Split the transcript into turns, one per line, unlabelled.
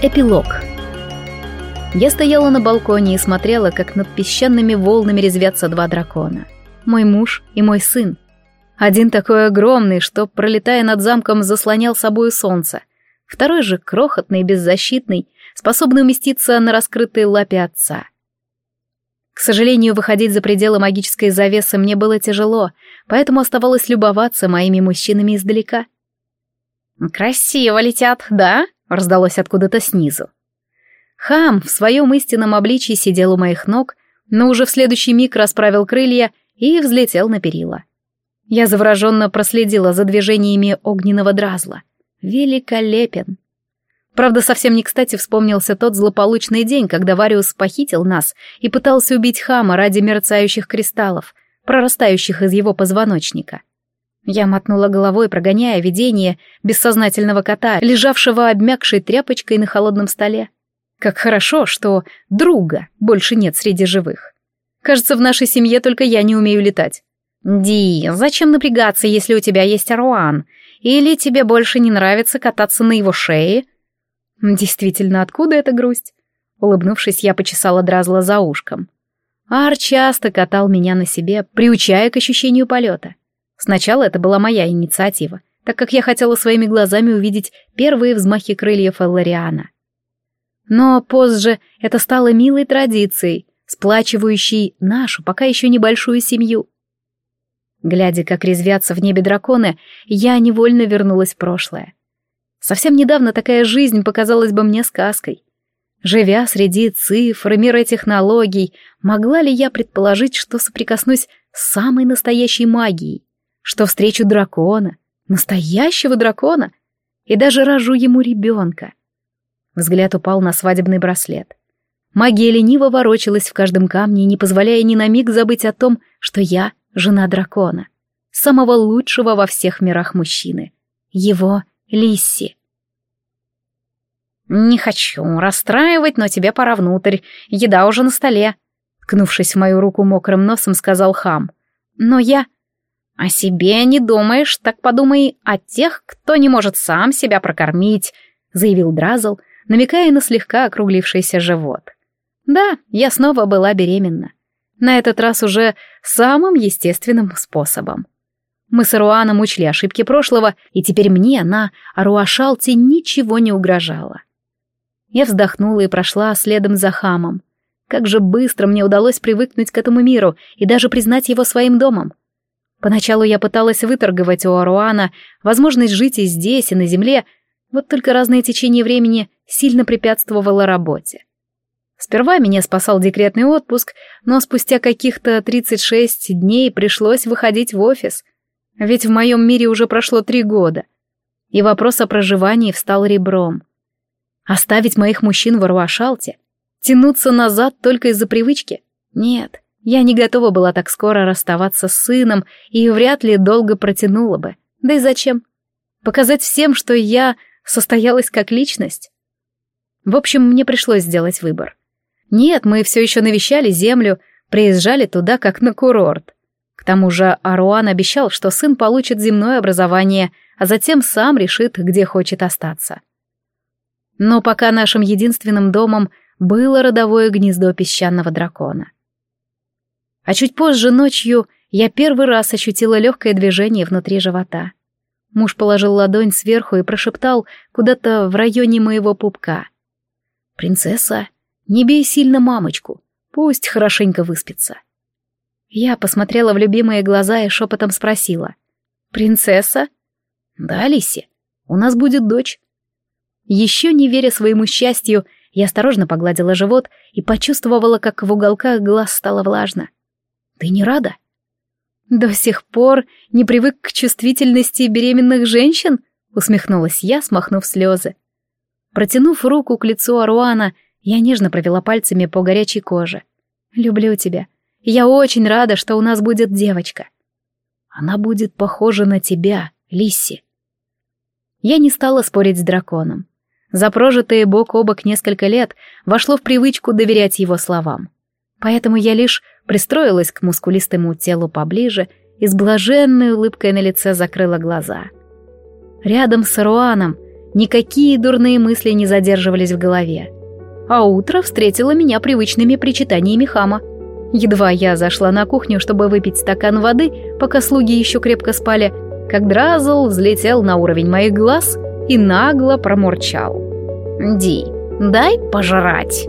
Эпилог. Я стояла на балконе и смотрела, как над песчаными волнами резвятся два дракона. Мой муж и мой сын. Один такой огромный, что, пролетая над замком, заслонял собою солнце. Второй же крохотный беззащитный, способный уместиться на раскрытой лапе отца. К сожалению, выходить за пределы магической завесы мне было тяжело, поэтому оставалось любоваться моими мужчинами издалека.
«Красиво летят, да?» Раздалось откуда-то снизу.
Хам в своем истинном обличии сидел у моих ног, но уже в следующий миг расправил крылья и взлетел на перила. Я завороженно проследила за движениями огненного дразла. Великолепен! Правда, совсем не кстати вспомнился тот злополучный день, когда Вариус похитил нас и пытался убить Хама ради мерцающих кристаллов, прорастающих из его позвоночника. Я мотнула головой, прогоняя видение бессознательного кота, лежавшего обмякшей тряпочкой на холодном столе. Как хорошо, что друга больше нет среди живых. Кажется, в нашей семье только я не умею летать.
Ди, зачем напрягаться, если у тебя есть Аруан? Или тебе больше не нравится кататься на его шее?
Действительно, откуда эта грусть? Улыбнувшись, я почесала Дразла за ушком. Ар часто катал меня на себе, приучая к ощущению полета. Сначала это была моя инициатива, так как я хотела своими глазами увидеть первые взмахи крыльев Эллариана. Но позже это стало милой традицией, сплачивающей нашу, пока еще небольшую семью. Глядя, как резвятся в небе драконы, я невольно вернулась в прошлое. Совсем недавно такая жизнь показалась бы мне сказкой. Живя среди цифр и мира технологий, могла ли я предположить, что соприкоснусь с самой настоящей магией? Что встречу дракона, настоящего дракона, и даже рожу ему ребенка. Взгляд упал на свадебный браслет. Магия лениво ворочалась в каждом камне, не позволяя ни на миг забыть о том, что я жена дракона, самого лучшего во всех мирах мужчины, его Лисси.
«Не хочу расстраивать, но тебе пора внутрь, еда уже на столе», ткнувшись в мою руку мокрым носом, сказал хам. «Но я...» «О себе не думаешь, так подумай о тех, кто не может сам себя прокормить», — заявил Дразл, намекая на слегка округлившийся живот. «Да, я снова была беременна. На этот раз уже самым естественным способом. Мы с Аруаном учли ошибки прошлого, и теперь мне на Аруашалте ничего не угрожало. Я вздохнула и прошла следом за хамом. Как же быстро мне удалось привыкнуть к этому миру и даже признать его своим домом. Поначалу я пыталась выторговать у Аруана возможность жить и здесь, и на земле, вот только разное течение времени сильно препятствовало работе. Сперва меня спасал декретный отпуск, но спустя каких-то 36 дней пришлось выходить в офис, ведь в моем мире уже прошло три года, и вопрос о проживании встал ребром. Оставить моих мужчин в Аруашалте? Тянуться назад только из-за привычки? Нет. Я не готова была так скоро расставаться с сыном и вряд ли долго протянула бы. Да и зачем? Показать всем, что я состоялась как личность? В общем, мне пришлось сделать выбор. Нет, мы все еще навещали землю, приезжали туда как на курорт. К тому же Аруан обещал, что сын получит земное образование, а затем сам решит, где хочет остаться. Но пока нашим единственным домом было родовое гнездо песчаного дракона. А чуть позже ночью я первый раз ощутила легкое движение внутри живота. Муж положил ладонь сверху и прошептал куда-то в районе моего пупка. «Принцесса, не бей сильно мамочку, пусть хорошенько выспится». Я посмотрела в любимые глаза и шепотом спросила. «Принцесса?» «Да, Лиси, у нас будет дочь». Еще не веря своему счастью, я осторожно погладила живот и почувствовала, как в уголках глаз стало влажно. Ты не рада? До сих пор не привык к чувствительности беременных женщин? Усмехнулась я, смахнув слезы. Протянув руку к лицу Аруана, я нежно провела пальцами по горячей коже. «Люблю тебя. Я очень рада, что у нас будет девочка. Она будет похожа на тебя, Лисси». Я не стала спорить с драконом. За прожитые бок о бок несколько лет вошло в привычку доверять его словам. Поэтому я лишь пристроилась к мускулистому телу поближе и с блаженной улыбкой на лице закрыла глаза. Рядом с Руаном
Никакие дурные мысли не задерживались в голове. А утро встретило меня привычными причитаниями хама. Едва я зашла на кухню, чтобы выпить стакан воды, пока слуги еще крепко спали, как Дразл взлетел на уровень моих глаз и нагло промурчал. «Ди, дай пожрать!»